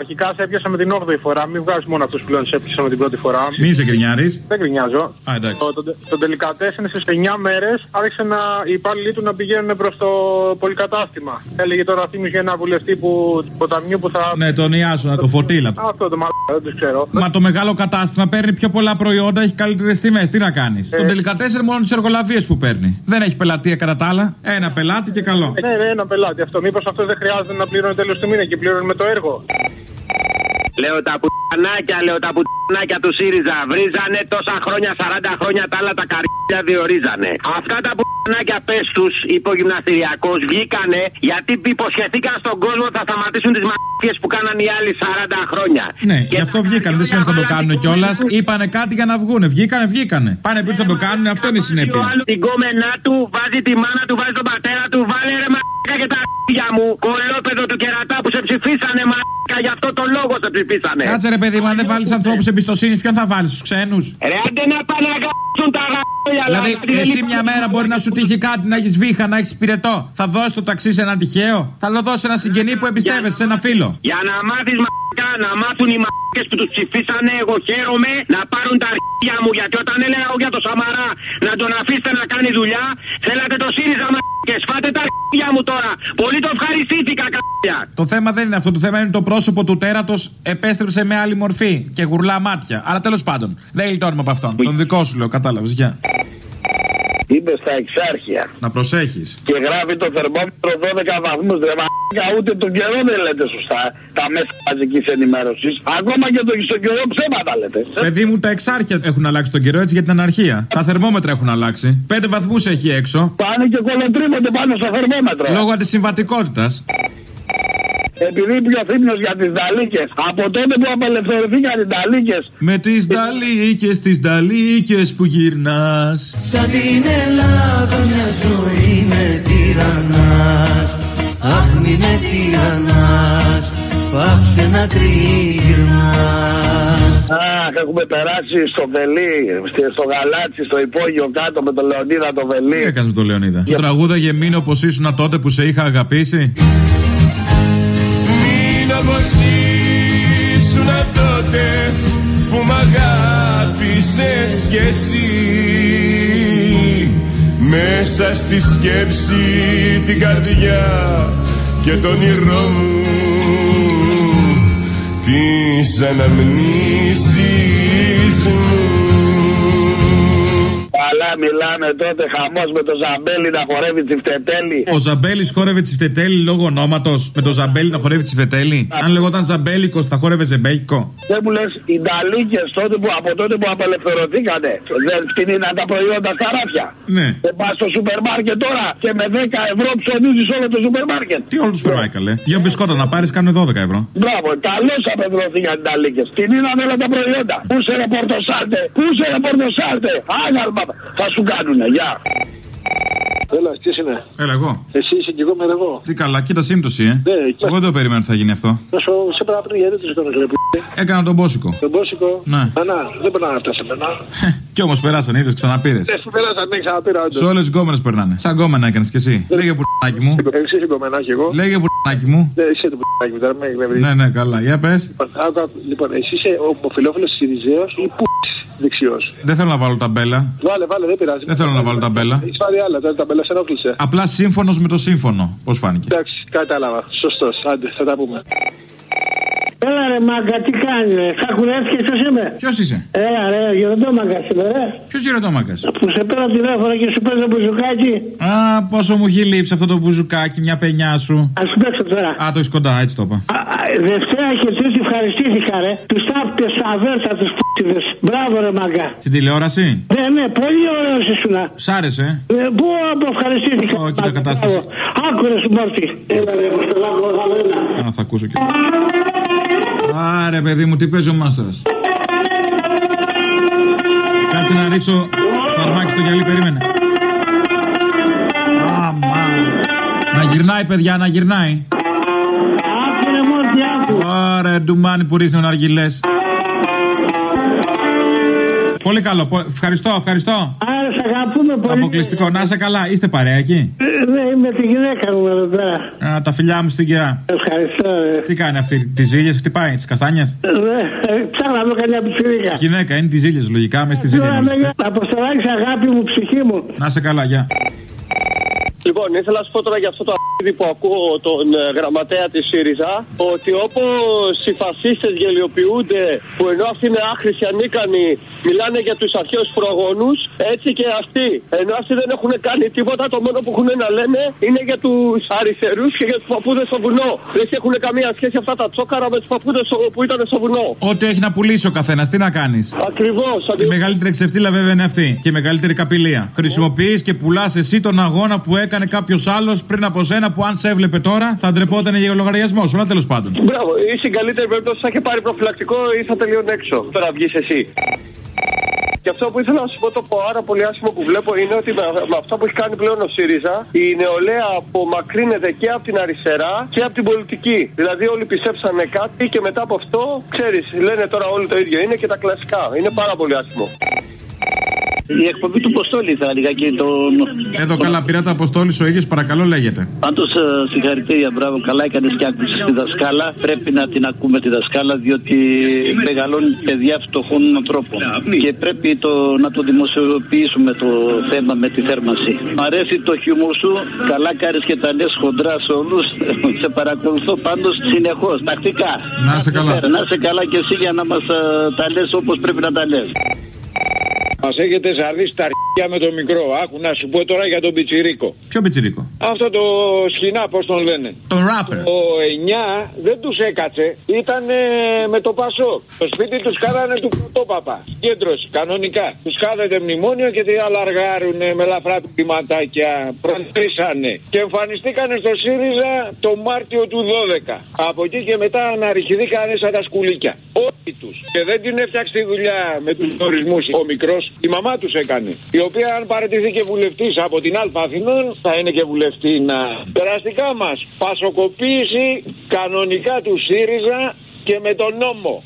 Αρχικά σε έπιασα με την 8η φορά. Μην βγάζεις μόνο αυτούς πλέον σε έπιασα με την πρώτη φορά. Μη σε γκρινιάρη. Δεν γκρινιάζω. Α, εντάξει. Το, το, το τελικατέσσερι στι 9 μέρες άρχισε να, οι υπάλληλοι του να πηγαίνουν προς το πολυκατάστημα. Έλεγε τώρα θύμιζε ένα βουλευτή που, του ποταμιού που θα. Ναι, τον Ιάσονα, το φωτίλα. Αυτό το μαλάκα, δεν τους ξέρω. Μα το μεγάλο κατάστημα παίρνει πιο πολλά προϊόντα, έχει καλύτερες τιμές. Τι να κάνεις. Ε. Τον τελικά τέσσερα μόνο τις εργολαβίες που παίρνει. Δεν έχει πελατεία κατά τα άλλα. Ένα πελάτη και καλό. Ναι, ναι, ένα πελάτη αυτό. Μήπως αυτός δεν χρειάζεται να πληρώνει τέλος του μήνα και πληρώνει με το έργο. Λέω τα πουτανάκια, λέω τα πουτανάκια του ΣΥΡΙΖΑ. Βρίζανε τόσα χρόνια, 40 χρόνια τα άλλα τα καρδιά διορίζανε. Αυτά τα πουτανάκια πες τους υπογυμναστηριακώ βγήκανε γιατί υποσχεθήκαν στον κόσμο ότι θα σταματήσουν τις μαγικέ που κάναν οι άλλοι 40 χρόνια. Ναι, γι' αυτό βγήκαν. Δεν σημαίνει ότι θα το κάνουν κιόλας. Είπανε κάτι για να βγούνε. Βγήκανε, βγήκανε. Πάνε πει ότι θα το κάνουν, αυτό είναι η συνέπεια. Την κόμενά του, βάζει τη μάνα του, βάζει τον πατέρα του, βάλε ρε μαλάκα και τα αρχίδια μου. Κολόπεδο του κερατά που σε ψηφίσανε μαλάκα, γι' αυτό το λόγο σε ψηφίσανε. Κάτσε ρε παιδί μου, αν δεν βάλεις ανθρώπους εμπιστοσύνης, ποιον θα βάλεις, τους ξένους; Ρε άντε να πάνε να κάτσουν τα γαμπούλια. Δηλαδή, εσύ μια μέρα μπορεί να σου τύχει κάτι, να έχεις βήχα, να έχεις πυρετό. Θα δώσει το ταξί σε έναν τυχαίο; Θα το δώσει ένα συγγενή που εμπιστεύεσαι, σε ένα φίλο. Για να μάθεις μαλάκα, να μάθουν οι μαλάκε που τους ψηφίσανε, εγώ χαίρομαι να πάρουν τα αρχίδια μου. Γιατί όταν έλεγα εγώ για το Σαμαρά να τον αφήσετε να κάνει δουλειά, θέλατε το ΣΥΡΙΖΑ μαλάκες. Φάτε τα αρχίδια μου τώρα. Πολύ το ευχαριστήθηκα, κάποια. Το θέμα δεν είναι αυτό. Το θέμα είναι το πρόσωπο του τέρατος επέστρεψε με άλλη μορφή και γουρλά μάτια. Αλλά τέλος πάντων, δεν γλιτώνουμε από αυτόν. Τον δικό σου λέω, κατάλαβες. Γεια. Είμαι στα εξάρχεια. Να προσέχεις. Και γράφει το θερμόμετρο 12 βαθμούς. Ρε μαλάκα, ούτε τον καιρό δεν λέτε σωστά. Τα μέσα μαζικής ενημέρωσης. Ακόμα και το, στον καιρό ψέματα λέτε. Παιδί μου, τα εξάρχεια έχουν αλλάξει τον καιρό έτσι για την αναρχία. Τα θερμόμετρα έχουν αλλάξει. Πέντε βαθμούς έχει έξω. Πάνε και κολοτρίβονται πάνω στο θερμόμετρο. Λόγω αντισυμβατικότητα. Επειδή πιο θύμιο για τις Νταλίκες. Από τότε που απελευθερωθήκαν οι Νταλίκες. Με τις Νταλίκες, τις Νταλίκες που γυρνάς. Σαν την Ελλάδα μια ζωή με τυραννάς Αχ μη με τυραννάς Πάψε να κρύγυρνας Αχ, έχουμε περάσει στο Βελί, στη- στο Γαλάτσι, στο υπόγειο κάτω με τον Λεωνίδα το Τι Βελί. έκανε με τον Λεωνίδα; Το τραγούδα μείνω όπως ήσουν τότε που σε είχα αγαπήσει; Μην όπως ήσουν τότε που μ' αγάπησες κι εσύ Μέσα στη σκέψη την καρδιά και τον όνειρό μου. Τις αναμνήσεις μου Καλά μιλάμε τότε χαμός με το Ζαμπέλι να χορεύει τσιφτετέλη. Ο Ζαμπέλης χόρευε τσιφτετέλη λόγω ονόματος. Με το Ζαμπέλη να χορεύει τσιφτετέλη. Αν λεγόταν Ζαμπέλικο, θα χόρευε ζεμπέικο. Δεν μου λες, οι Νταλίκες τότε που, από τότε που απελευθερωθήκανε δεν φτηνίναν τα προϊόντα στα ράφια. Ναι. Δεν πας στο σούπερ μάρκετ τώρα και με 10 ευρώ ψωνίζεις όλο το σούπερ μάρκετ. Τι όλους του περνάει καλέ. Δύο μπισκότα να πάρεις κάνουν 12 ευρώ. Μπράβο, καλώ απελευθερωθήκαν οι Νταλίκες. Φτηνίναν όλα τα προϊόντα. Πού σε ρε πορτοσάλτε, πού σε ρε πορτοσάλτε. Άγαλμα θα σου κάνουνε, γεια. Έλα, τι είναι; Έλα, εγώ. Εσύ είσαι και εγώ με εγώ. Τι καλά, κοίτα σύμπτωση, ε. Ναι, Εγώ δεν το περίμενα ότι θα γίνει αυτό. Να σου σε πρέπει πριν γιατί τους έκανε ρε που. Έκανα τον Μπόσικο. Τον Μπόσικο; Ναι. Μανά, δεν περνάνε αυτά σε μένα. Κι όμως περάσαν, είδες, ξαναπήρες. Δεν περάσαν, ναι, ξαναπήρα όντως. Σε όλες τις γκόμενες περνάνε. Σαν γκόμενα έκανες κι εσύ. Λέγε πουρνάκι μου. Εσύ είσαι κομμενάκι εγώ. Λέγε πουρνάκι μου. Ναι, είσαι το πουρνάκι μου, τώρα με με βρει. Ναι, ναι, καλά. Για πες. Λοιπόν, άκου, άκου. Λοιπόν, εσύ είσαι ομοφυλόφιλο Σιριζέος ή που δεξιός. Δεν θέλω να βάλω ταμπέλα. Βάλε, βάλε, δεν πειράζει. Δεν θέλω να βάλω ταμπέλα. Έχεις πάρει άλλα, τώρα τα μπέλα σε ενόχλησε. Απλά σύμφωνος με το σύμφωνο. Πώς φάνηκε. Εντάξει, κατάλαβα. Σωστός. Άντε, θα τα πούμε. Έλα ρε μάγκα, τι κάνεις ρε. Θα κουρεύτηκε ποιος είμαι; Ποιος είσαι; Έλα ρε, γεροντό μάγκα είμαι ρε. Ποιος γεροντόμακα. Που σε πήρα τηλέφωνο και σου παίζω μπουζουκάκι. Α, πόσο μου έχει λείψει αυτό το μπουζουκάκι, μια πενιά σου. Α σου παίξω τώρα. Α, το έχεις κοντά, έτσι το είπα. Α, α, Δευτέρα και τρίτη ευχαριστήθηκα ρε. Τους τάπτε στα βέρτα τους πούτιδε. Μπράβο ρε μάγκα. Στην τηλεόραση; Ναι, ναι, πολύ ωραίος ήσουνα. Σ' άρεσε; Ε, Πού από ευχαριστήθηκα. Ω, κοίτα μάγκα, κατάσταση. μπράβο. Άκουρε σου μόρτι. Έλα ρε, Αποστολάκο, άλλο ένα. Α, θα ακούσω και. Άρε, παιδί μου, τι παίζει ο μάστορας. Κάτσε να ρίξω φαρμάκι στο γυαλί, περίμενε. Αμά. Να γυρνάει, παιδιά, να γυρνάει. Άκουρε μόρτι, άκου. Ωραία, ντουμάνι που ρίχνουν αργιλέ. Πολύ καλό. πο- Ευχαριστώ, ευχαριστώ. Άρα, σ' αγαπούμε πολύ. Αποκλειστικό. Να είσαι καλά. Είστε παρέα εκεί; Ε, Ναι, είμαι τη γυναίκα μου εδώ πέρα. Α, τα φιλιά μου στην κυρά. Ευχαριστώ. ε. Τι κάνει αυτή, τις ζήλιες χτυπάει, τις καστάνιες; Ναι, ε, ψάχνω να δω καμιά πιτσιρίκα. Γυναίκα είναι τις ζήλιες, λογικά μες στη ζήλια. Τώρα, να ναι, Αποστολάκη, αγάπη μου, ψυχή μου. Να είσαι καλά, γεια. Λοιπόν, ήθελα να σου πω τώρα για αυτό το αρχίδι που ακούω τον ε, γραμματέα της ΣΥΡΙΖΑ ότι όπως οι φασίστες γελιοποιούνται που ενώ αυτοί είναι άχρηστοι ανίκανοι μιλάνε για τους αρχαίους προγόνους, έτσι και αυτοί. Ενώ αυτοί δεν έχουν κάνει τίποτα, το μόνο που έχουν να λένε είναι για τους αριστερούς και για τους παππούδες στο βουνό. Δεν έχουν καμία σχέση αυτά τα τσόκαρα με τους παππούδες που ήταν στο βουνό. Ό,τι έχει να πουλήσει ο καθένας, τι να κάνεις; Ακριβώς. Η μεγαλύτερη ξεφτύλα βέβαια είναι αυτή. Και η μεγαλύτερη καπηλεία. Χρησιμοποιείς και πουλάς εσύ τον αγώνα που έκανε κάποιος άλλος πριν από σένα που αν σε έβλεπε τώρα θα ντρεπόταν για λογαριασμό σου. Αλλά τέλος πάντων. Μπράβο, ή στην καλύτερη περίπτωση θα είχε πάρει προφυλακτικό ή θα τελειώνει έξω. Τώρα βγεις εσύ. Και αυτό που ήθελα να σου πω το πάρα πολύ άσχημο που βλέπω είναι ότι με, με αυτά που έχει κάνει πλέον ο ΣΥΡΙΖΑ, η νεολαία απομακρύνεται και από την αριστερά και από την πολιτική. Δηλαδή όλοι πιστέψανε κάτι και μετά από αυτό, ξέρεις, λένε τώρα όλοι το ίδιο. Είναι και τα κλασικά. Είναι πάρα πολύ άσχημο. Η εκπομπή του Ποστόλη θα έλεγα και τον. Εδώ καλά πήρα το Αποστόλη ο ίδιος, παρακαλώ λέγεται. Πάντως συγχαρητήρια, μπράβο, καλά έκανες και άκουσες τη δασκάλα. Πρέπει να την ακούμε τη δασκάλα, διότι μεγαλώνει παιδιά φτωχών ανθρώπων. Και πρέπει το, να το δημοσιοποιήσουμε το θέμα με τη θέρμανση. Μ' αρέσει το χιούμορ σου, καλά κάνεις και τα λε χοντρά σε όλους. Σε παρακολουθώ πάντως συνεχώς, τακτικά. Να είσαι καλά. Να είσαι καλά και εσύ για να μας τα λες όπως πρέπει να τα λες. Μας έχετε ζαλίσει τα αρχεία με το μικρό. Άκου να σου πω τώρα για τον Πιτσιρίκο. Ποιο πιτσιρίκο; Αυτό το σχοινά, πώς τον λένε; Τον ράπερ. Το 9 δεν τους έκατσε. Ήταν με το Πασό. Το σπίτι τους κάνανε του πρωτόπαπα. Κέντρωση, κανονικά. Τους κάθεται μνημόνιο και τι αλλαργάρουν με ελαφρά πηματάκια. Προτρήσανε. Και εμφανιστήκανε στο ΣΥΡΙΖΑ το Μάρτιο του 12. Από εκεί και μετά αναρριχηθήκανε σαν τα σκουλίκια. Όλοι τους. Και δεν την έφτιαξε τη δουλειά με τους ορισμούς ο μικρός. Η μαμά τους έκανε. Η οποία αν παραιτηθεί και βουλευτής από την Α Αθηνών θα είναι και βουλευτή να. Περαστικά μας. Πασοκοποίηση κανονικά του ΣΥΡΙΖΑ και με τον νόμο.